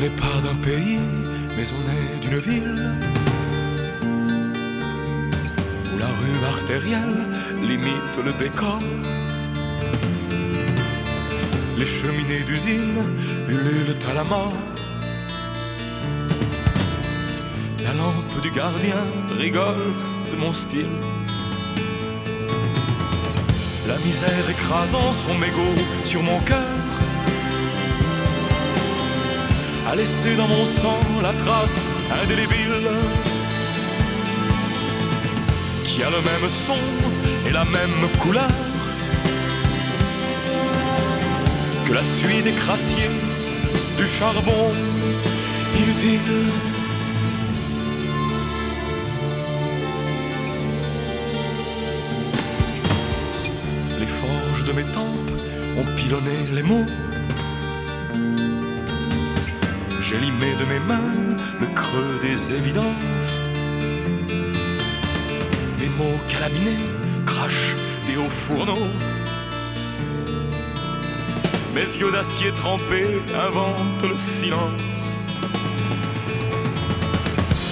On n'est pas d'un pays, mais on est d'une ville où la rue artérielle limite le décor. Les cheminées d'usine ululent à la mort. La lampe du gardien rigole de mon style. La misère écrasant son mégot sur mon cœur a laissé dans mon sang la trace indélébile qui a le même son et la même couleur que la suie des crassiers du charbon inutile. Les forges de mes tempes ont pilonné les mots. J'ai limé de mes mains le creux des évidences. Mes mots calabinés crachent des hauts fourneaux. Mes yeux d'acier trempés inventent le silence.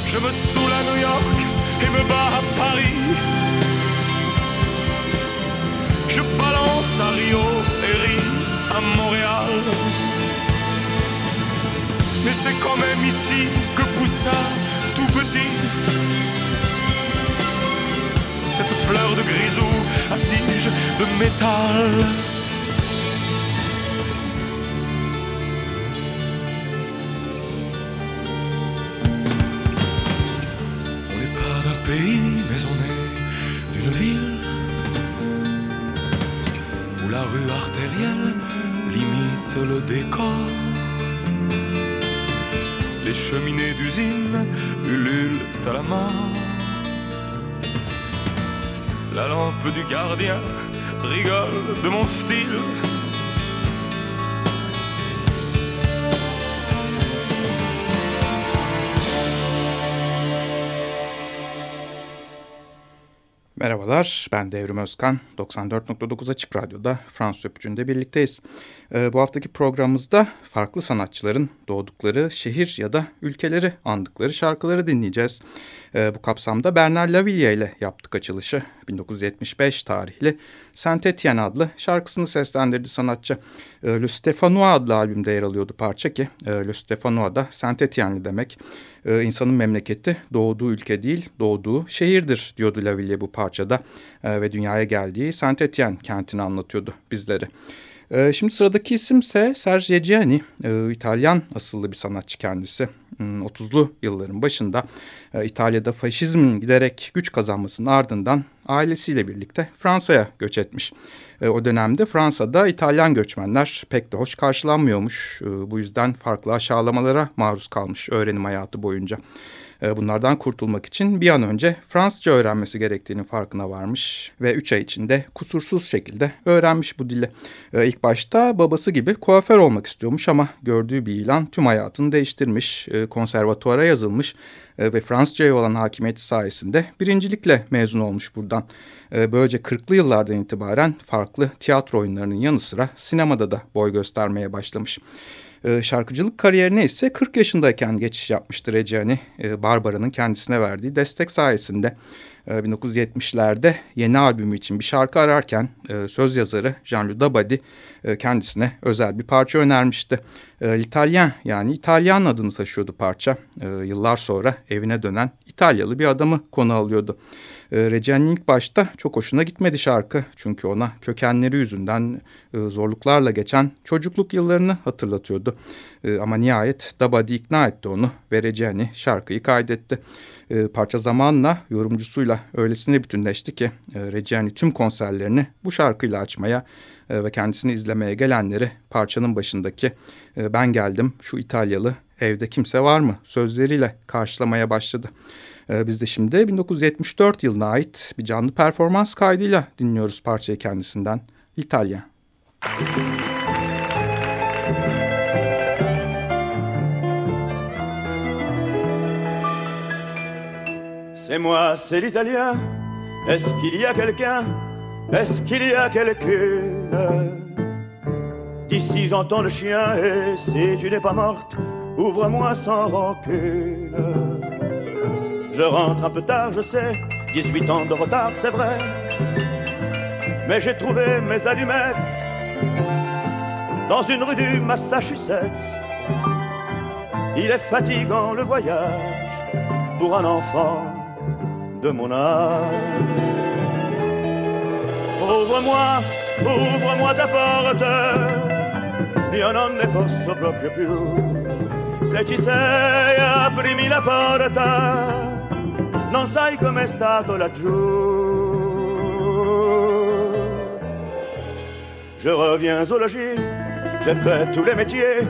Je me saoule à New York et me bats à Paris. Je balance à Rio et ris à Montréal. Mais c'est quand même ici que poussa tout petit cette fleur de grisou à tige de métal? On n'est pas d'un pays, mais on est d'une ville où la rue artérielle limite le décor. La mort. La lampe du gardien rigole de mon style. Merhabalar, ben Devrim Özkan. 94.9 Açık Radyo'da Fransız Öpücü'nde birlikteyiz. Ee, bu haftaki programımızda farklı sanatçıların doğdukları şehir ya da ülkeleri andıkları şarkıları dinleyeceğiz. Ee, bu kapsamda Bernard Lavilliers ile yaptık açılışı. 1975 tarihli Saint Etienne adlı şarkısını seslendirdi sanatçı. Ee, Le Stefanois adlı albümde yer alıyordu parça ki e, Le Stefanois da Saint Etienne'li demek. Ee, insanın memleketi doğduğu ülke değil doğduğu şehirdir diyordu Lavilliers bu parçada. Ee, ve dünyaya geldiği Saint Etienne kentini anlatıyordu bizlere. Ee, şimdi sıradaki isimse Serge Reggiani, ee, İtalyan asıllı bir sanatçı kendisi. 30'lu hmm, yılların başında e, İtalya'da faşizmin giderek güç kazanmasının ardından ailesiyle birlikte Fransa'ya göç etmiş. E, o dönemde Fransa'da İtalyan göçmenler pek de hoş karşılanmıyormuş. E, bu yüzden farklı aşağılamalara maruz kalmış öğrenim hayatı boyunca. E, bunlardan kurtulmak için bir an önce Fransızca öğrenmesi gerektiğini farkına varmış ve 3 ay içinde kusursuz şekilde öğrenmiş bu dili. E, ilk başta babası gibi kuaför olmak istiyormuş ama gördüğü bir ilan tüm hayatını değiştirmiş. E, konservatuara yazılmış ve Fransızca'ya olan hakimiyeti sayesinde birincilikle mezun olmuş buradan. Böylece 40'lı yıllardan itibaren farklı tiyatro oyunlarının yanı sıra sinemada da boy göstermeye başlamış. E, şarkıcılık kariyerine ise 40 yaşındayken geçiş yapmıştır Ecani. E, Barbara'nın kendisine verdiği destek sayesinde. E, 1970'lerde yeni albümü için bir şarkı ararken e, söz yazarı Jean-Luc Dabadi kendisine özel bir parça önermişti. E, L'Italien yani İtalyan adını taşıyordu parça. Yıllar sonra evine dönen İtalyalı bir adamı konu alıyordu. E, Recen'in ilk başta çok hoşuna gitmedi şarkı. Çünkü ona kökenleri yüzünden e, zorluklarla geçen çocukluk yıllarını hatırlatıyordu. E, ama nihayet Dabadi ikna etti onu ve Recen'i şarkıyı kaydetti. E, parça zamanla yorumcusuyla öylesine bütünleşti ki e, Reggiani tüm konserlerini bu şarkıyla açmaya e, ve kendisini izlemeye gelenleri parçanın başındaki e, ben geldim şu İtalyalı evde kimse var mı sözleriyle karşılamaya başladı. E, biz de şimdi 1974 yılına ait bir canlı performans kaydıyla dinliyoruz parçayı kendisinden İtalya. C'est moi, c'est l'italien. Est-ce qu'il y a quelqu'un? Est-ce qu'il y a quelqu'une D'ici j'entends le chien et si tu n'es pas morte, ouvre-moi sans rancune. Je rentre un peu tard, je sais, 18 ans de retard, c'est vrai. Mais j'ai trouvé mes allumettes dans une rue du Massachusetts. Il est fatigant le voyage pour un enfant de mon âge. Ouvre-moi, ouvre-moi ta porte, io non ne posso proprio più. Se ci sei, aprimi la porta, non sai com'è stato laggiù. Je reviens au logis, j'ai fait tous les métiers,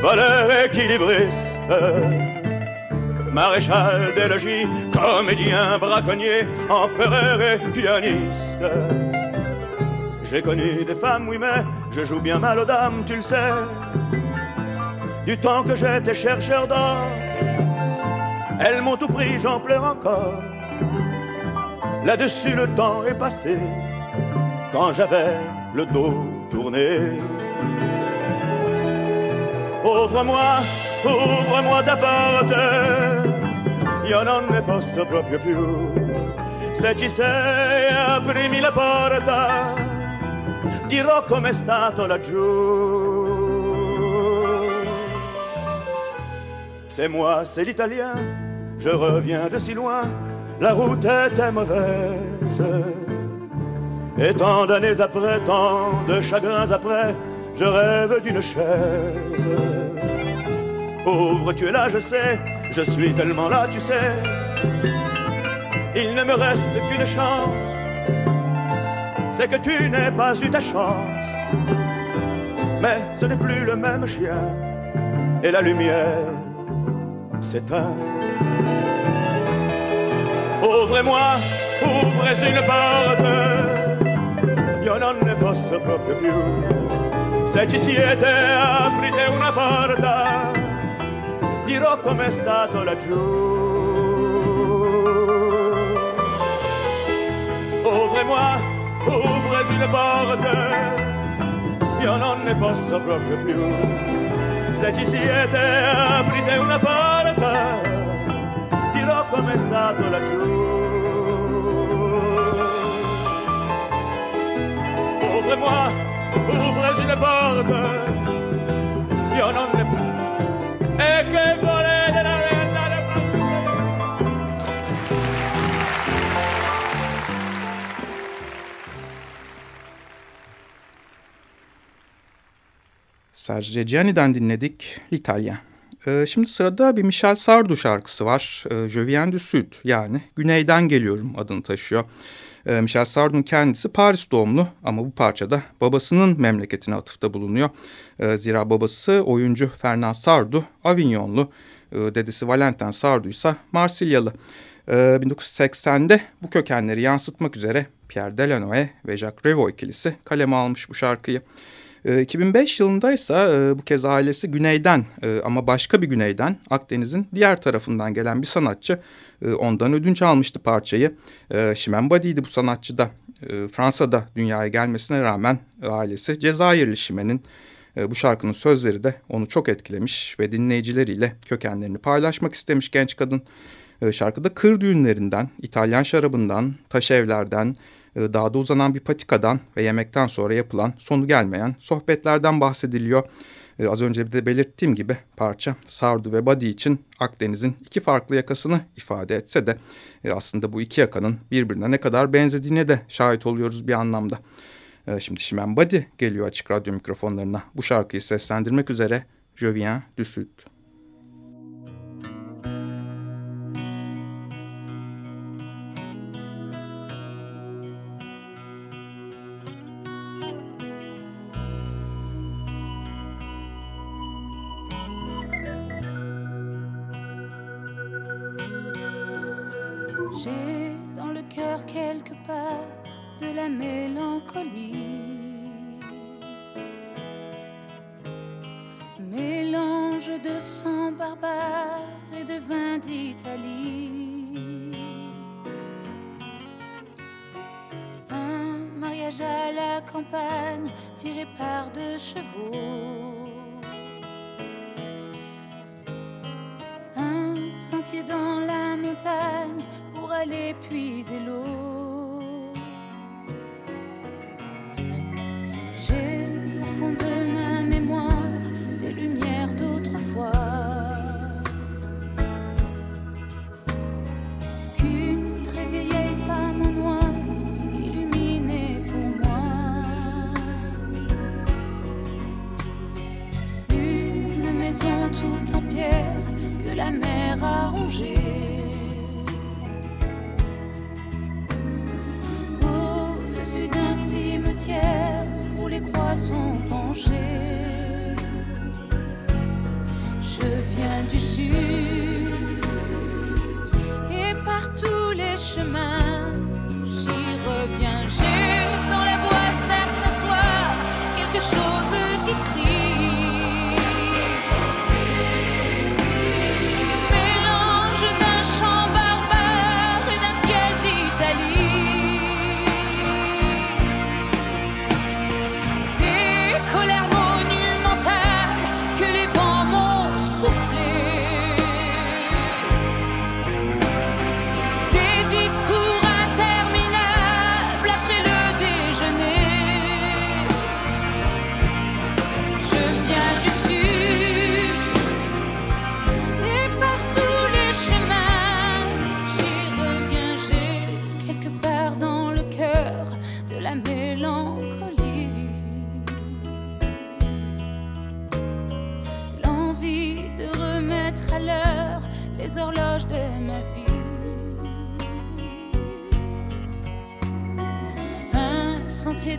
voleur équilibriste, maréchal des logis, comédien, braconnier, empereur et pianiste. J'ai connu des femmes, oui, mais je joue bien mal aux dames, tu le sais. Du temps que j'étais chercheur d'or, elles m'ont tout pris, j'en pleure encore. Là-dessus, le temps est passé, quand j'avais le dos tourné. Ouvre-moi, ouvre-moi ta porte, io non ne posso proprio più. Se ci sei, aprimi la porta, dirò com'è stato laggiù. C'est moi, c'est l'italien, je reviens de si loin, la route était mauvaise. Et tant d'années après, tant de chagrins après, je rêve d'une chaise. Pauvre, tu es là, je sais, je suis tellement là, tu sais. Il ne me reste qu'une chance, c'est que tu n'aies pas eu ta chance. Mais ce n'est plus le même chien, et la lumière s'éteint. Ouvrez-moi, ouvrez une porte, io non ne posso proprio più. Se ci siete, aprite una porta, dirò com'è stato laggiù. Ouvrez-moi, ouvrez une porte, io non ne posso proprio più. Se ci siete, aprite una porta, dirò com'è stato laggiù. Ouvrez-moi, ouvrez une porte, io non ne E Serge Reggiani'den dinledik l'Italya. Ee, şimdi sırada bir Michel Sardou şarkısı var. Ee, Je du Sud yani Güneyden geliyorum adını taşıyor. Ee, Michel Sardou'nun kendisi Paris doğumlu ama bu parçada babasının memleketine atıfta bulunuyor. Ee, zira babası oyuncu Fernand Sardou Avignonlu, ee, dedesi Valentin Sardou ise Marsilyalı. Ee, 1980'de bu kökenleri yansıtmak üzere Pierre Delanoë ve Jacques Revaux ikilisi kaleme almış bu şarkıyı. E, 2005 yılında ise e, bu kez ailesi güneyden e, ama başka bir güneyden Akdeniz'in diğer tarafından gelen bir sanatçı e, ondan ödünç almıştı parçayı. E, Şimen Badi'ydi bu sanatçı da. E, Fransa'da dünyaya gelmesine rağmen e, ailesi Cezayirli Şimen'in e, bu şarkının sözleri de onu çok etkilemiş ve dinleyicileriyle kökenlerini paylaşmak istemiş genç kadın. E, şarkıda kır düğünlerinden, İtalyan şarabından, taş evlerden, e, dağda uzanan bir patikadan ve yemekten sonra yapılan sonu gelmeyen sohbetlerden bahsediliyor. E, az önce de belirttiğim gibi parça Sardu ve Badi için Akdeniz'in iki farklı yakasını ifade etse de e, aslında bu iki yakanın birbirine ne kadar benzediğine de şahit oluyoruz bir anlamda. E, şimdi Şimen Badi geliyor açık radyo mikrofonlarına bu şarkıyı seslendirmek üzere Je viens. J'ai dans le cœur quelque part de la mélancolie. Mélange de sang barbare et de vin d'Italie. Un mariage à la campagne tiré par deux chevaux. sentier dans pour aller puiser l'eau.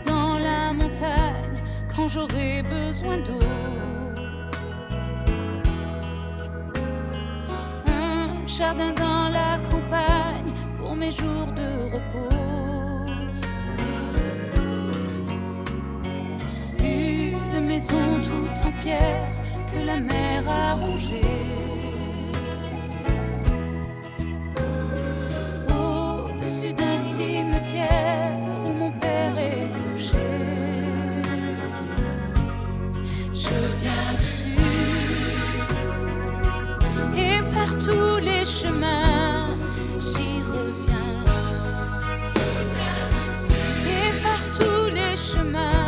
Dans la montagne quand j'aurai besoin d'eau. Un jardin dans la campagne pour mes jours de repos. Une maison toute en pierre que la mer a rongée. Au-dessus d'un cimetière chemins, j'y reviens. Et par tous les chemins,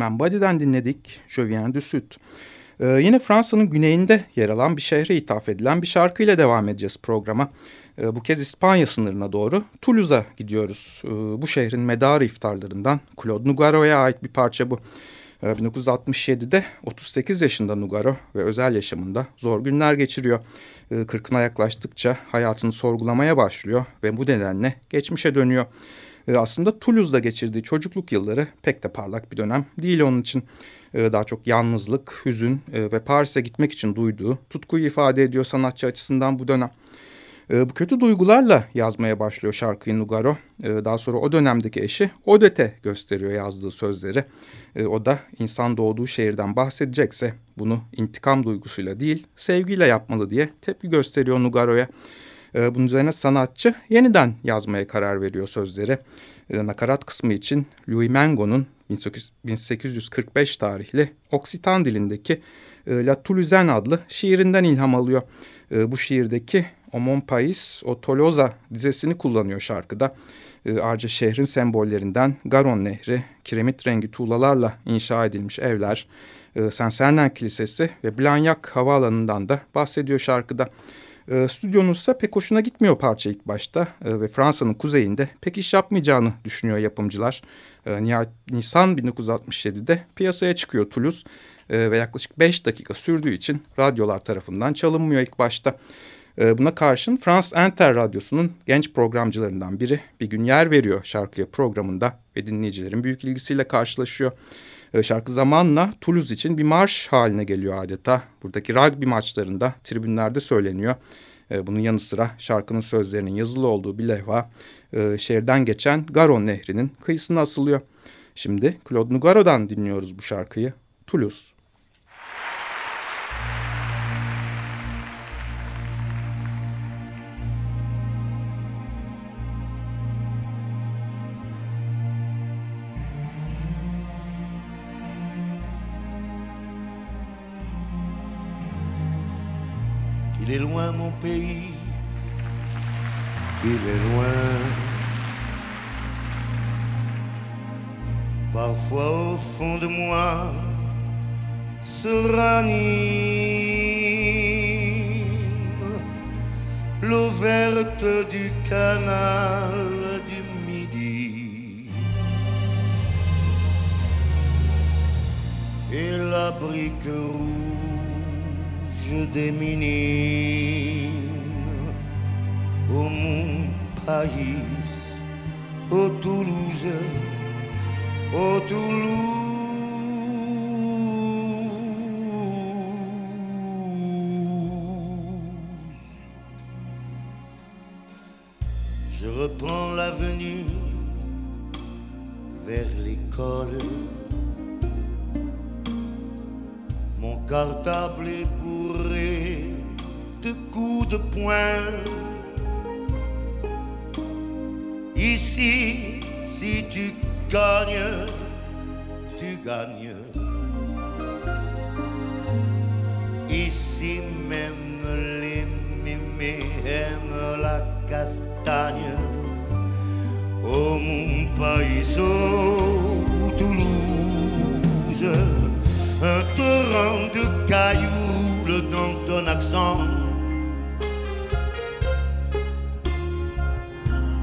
Şimenbadi'den dinledik Je viens du Sud. Ee, yine Fransa'nın güneyinde yer alan bir şehre ithaf edilen bir şarkıyla devam edeceğiz programa. Ee, bu kez İspanya sınırına doğru Toulouse'a gidiyoruz. Ee, bu şehrin medarı iftarlarından Claude Nougaro'ya ait bir parça bu. Ee, 1967'de 38 yaşında Nougaro ve özel yaşamında zor günler geçiriyor. Ee, kırkına yaklaştıkça hayatını sorgulamaya başlıyor ve bu nedenle geçmişe dönüyor. E, aslında Toulouse'da geçirdiği çocukluk yılları pek de parlak bir dönem değil onun için. E, daha çok yalnızlık, hüzün e, ve Paris'e gitmek için duyduğu tutkuyu ifade ediyor sanatçı açısından bu dönem. E, bu kötü duygularla yazmaya başlıyor şarkıyı Nugaro. Daha sonra o dönemdeki eşi Odette gösteriyor yazdığı sözleri. O da insan doğduğu şehirden bahsedecekse bunu intikam duygusuyla değil sevgiyle yapmalı diye tepki gösteriyor Nugaro'ya. E, bunun üzerine sanatçı yeniden yazmaya karar veriyor sözleri. E, nakarat kısmı için Louis Mengo'nun 1845 tarihli Oksitan dilindeki e, La Toulousaine adlı şiirinden ilham alıyor. E, bu şiirdeki O mon pays, o Tolosa dizesini kullanıyor şarkıda. E, ayrıca şehrin sembollerinden Garon Nehri, kiremit rengi tuğlalarla inşa edilmiş evler, e, Saint Sernin Kilisesi ve Blagnac Havaalanı'ndan da bahsediyor şarkıda. E, stüdyonun pek hoşuna gitmiyor parça ilk başta e, ve Fransa'nın kuzeyinde pek iş yapmayacağını düşünüyor yapımcılar. E, Nisan 1967'de piyasaya çıkıyor Toulouse e, ve yaklaşık 5 dakika sürdüğü için radyolar tarafından çalınmıyor ilk başta. E, buna karşın France Inter Radyosu'nun genç programcılarından biri bir gün yer veriyor şarkıya programında ve dinleyicilerin büyük ilgisiyle karşılaşıyor. E, şarkı zamanla Toulouse için bir marş haline geliyor adeta. Buradaki rugby maçlarında tribünlerde söyleniyor. E, bunun yanı sıra şarkının sözlerinin yazılı olduğu bir levha e, şehirden geçen Garon Nehri'nin kıyısına asılıyor. Şimdi Claude Nougaro'dan dinliyoruz bu şarkıyı. Toulouse. Il est loin mon pays, il est loin. Parfois au fond de moi se ranime l'eau verte du canal du Midi et la brique rouge anjo de menino, au um país, au Toulouse, au Toulouse. Ici même les mémés aiment la castagne. Oh mon pays, Toulouse, un torrent de cailloux dans ton accent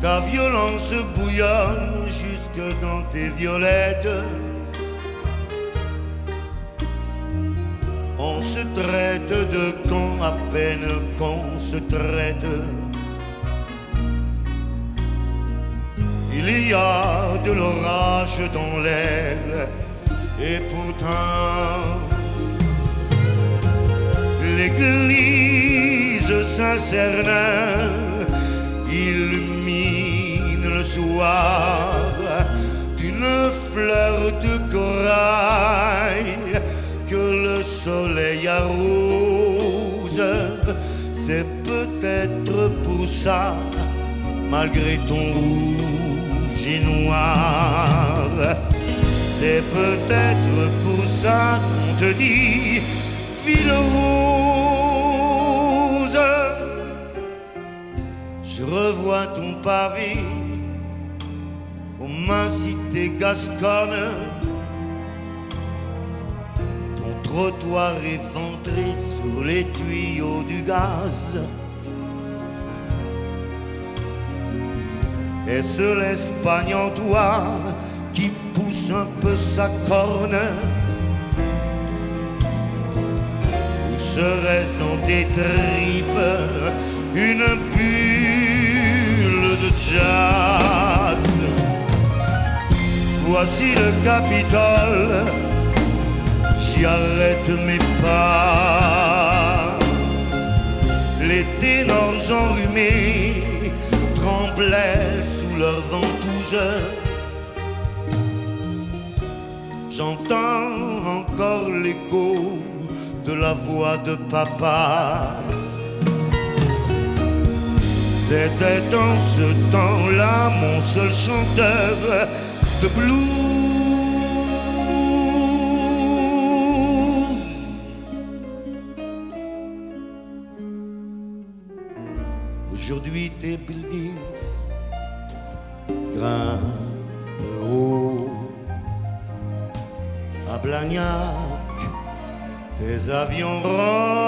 Ta violence bouillonne jusque dans tes violettes. On se traite de con à peine qu'on se traite. Il y a de l'orage dans l'air et pourtant l'église Saint-Cernin illumine le soir malgré ton rouge et noir, c'est peut-être pour ça qu'on te dit, fille je revois ton pavé aux mains cité gasconne. Ton trottoir éventré sur les tuyaux du gaz. Est-ce l'Espagne en toi qui pousse un peu sa corne Ou serait-ce dans tes tripes une bulle de jazz? Voici le Capitole, j'y arrête mes pas. Les ténors enrhumés tremblaient sous leurs ventouses. J'entends encore l'écho de la voix de papa c'était en ce temps-là mon seul chanteur de blues. Aujourd'hui tes buildings grimpent haut. À Blagnac, tes avions ronflent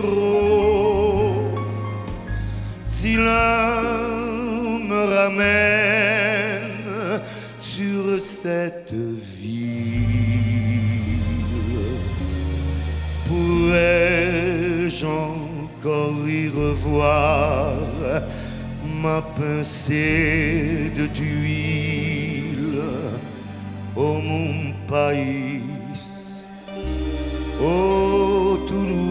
gros. Si l'un me ramène sur cette ville, pourrais-je encore y revoir ma pincée de tuile oh mon pays, oh Toulouse,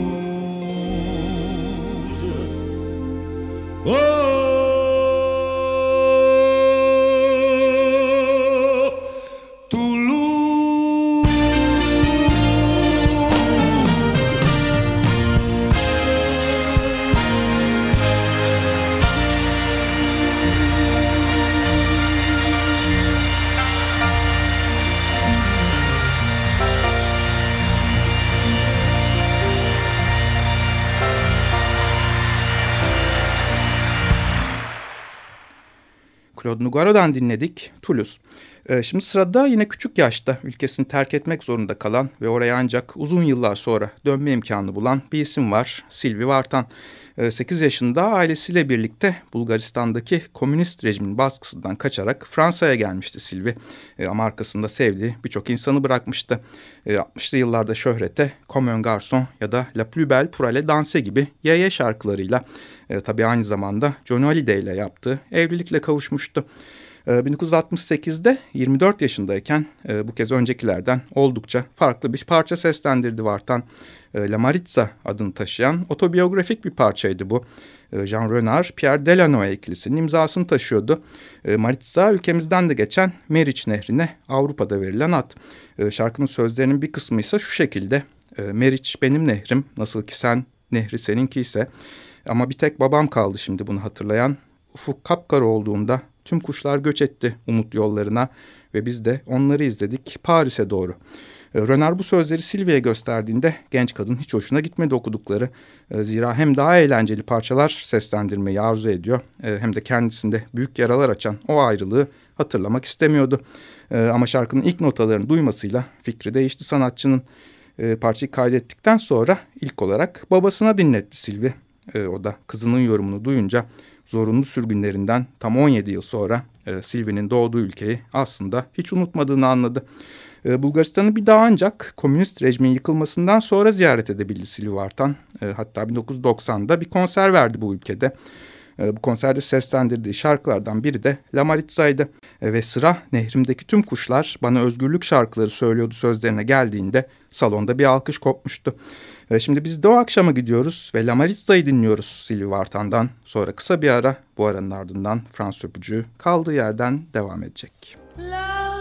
Claude Nougara'dan dinledik Toulouse. Ee, şimdi sırada yine küçük yaşta ülkesini terk etmek zorunda kalan ve oraya ancak uzun yıllar sonra dönme imkanı bulan bir isim var. Sylvie Vartan. 8 ee, yaşında ailesiyle birlikte Bulgaristan'daki komünist rejimin baskısından kaçarak Fransa'ya gelmişti Sylvie. Ee, ama arkasında sevdiği birçok insanı bırakmıştı. 60'lı yıllarda şöhrete Comme un garçon ya da La plus belle pour aller danser gibi yaya şarkılarıyla e, tabii aynı zamanda Johnny Hallyday ile yaptığı evlilikle kavuşmuştu. 1968'de ee, 24 yaşındayken e, bu kez öncekilerden oldukça farklı bir parça seslendirdi Vartan. E, La Maritza adını taşıyan otobiyografik bir parçaydı bu. E, Jean Renard, Pierre Delanoë ikilisinin imzasını taşıyordu. Maritza ülkemizden de geçen Meriç Nehri'ne Avrupa'da verilen ad. Şarkının sözlerinin bir kısmı ise şu şekilde. Meriç benim nehrim, nasıl ki sen nehri seninki ise. Ama bir tek babam kaldı şimdi bunu hatırlayan. Ufuk kapkara olduğunda Tüm kuşlar göç etti umut yollarına ve biz de onları izledik Paris'e doğru. Ee, Renard bu sözleri Silvia'ya gösterdiğinde genç kadın hiç hoşuna gitmedi okudukları. Ee, zira hem daha eğlenceli parçalar seslendirmeyi arzu ediyor ee, hem de kendisinde büyük yaralar açan o ayrılığı hatırlamak istemiyordu. Ama şarkının ilk notalarını duymasıyla fikri değişti sanatçının. Parçayı kaydettikten sonra ilk olarak babasına dinletti Silvi. O da kızının yorumunu duyunca zorunlu sürgünlerinden tam 17 yıl sonra e, Silvi'nin doğduğu ülkeyi aslında hiç unutmadığını anladı. E, Bulgaristan'ı bir daha ancak komünist rejimin yıkılmasından sonra ziyaret edebildi Silvi Vartan. E, hatta 1990'da bir konser verdi bu ülkede. E, bu konserde seslendirdiği şarkılardan biri de La Maritza'ydı. E, ve sıra Nehrimdeki Tüm Kuşlar bana özgürlük şarkıları söylüyordu sözlerine geldiğinde salonda bir alkış kopmuştu. E, şimdi biz de o akşama gidiyoruz ve La Maritza'yı dinliyoruz Silvi Vartan'dan. Sonra kısa bir ara bu aranın ardından Fransız öpücüğü kaldığı yerden devam edecek. La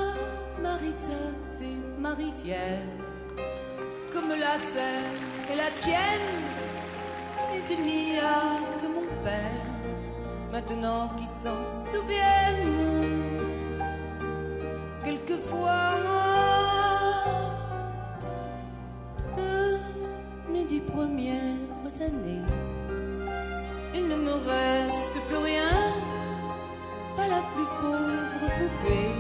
Maritza, c'est ma rivière, comme la et la tienne, mais il n'y a que mon père, maintenant qui s'en souvienne. Quelquefois dix premières années. Il ne me reste plus rien, pas la plus pauvre poupée,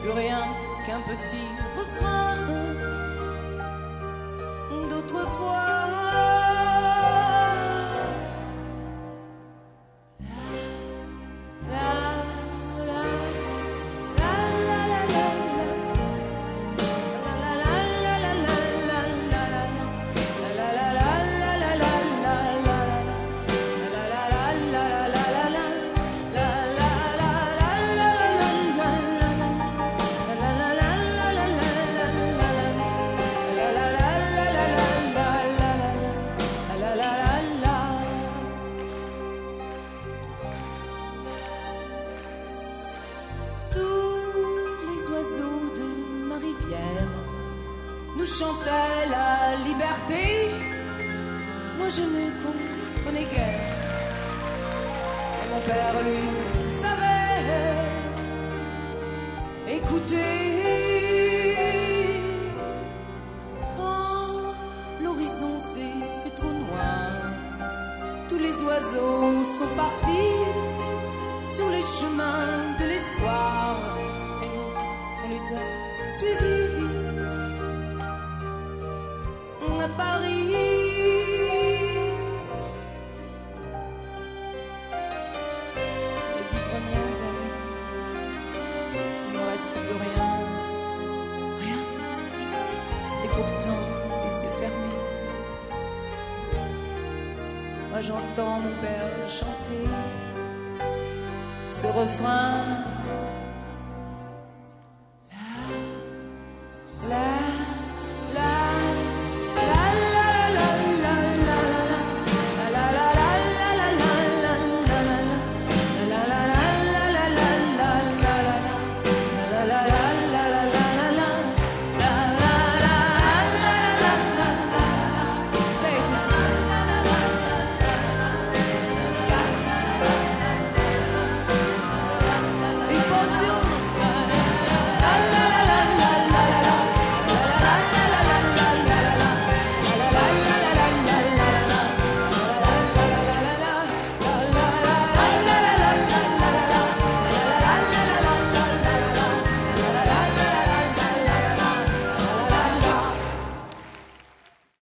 plus rien qu'un petit refrain d'autrefois. J'entends mon père chanter ce refrain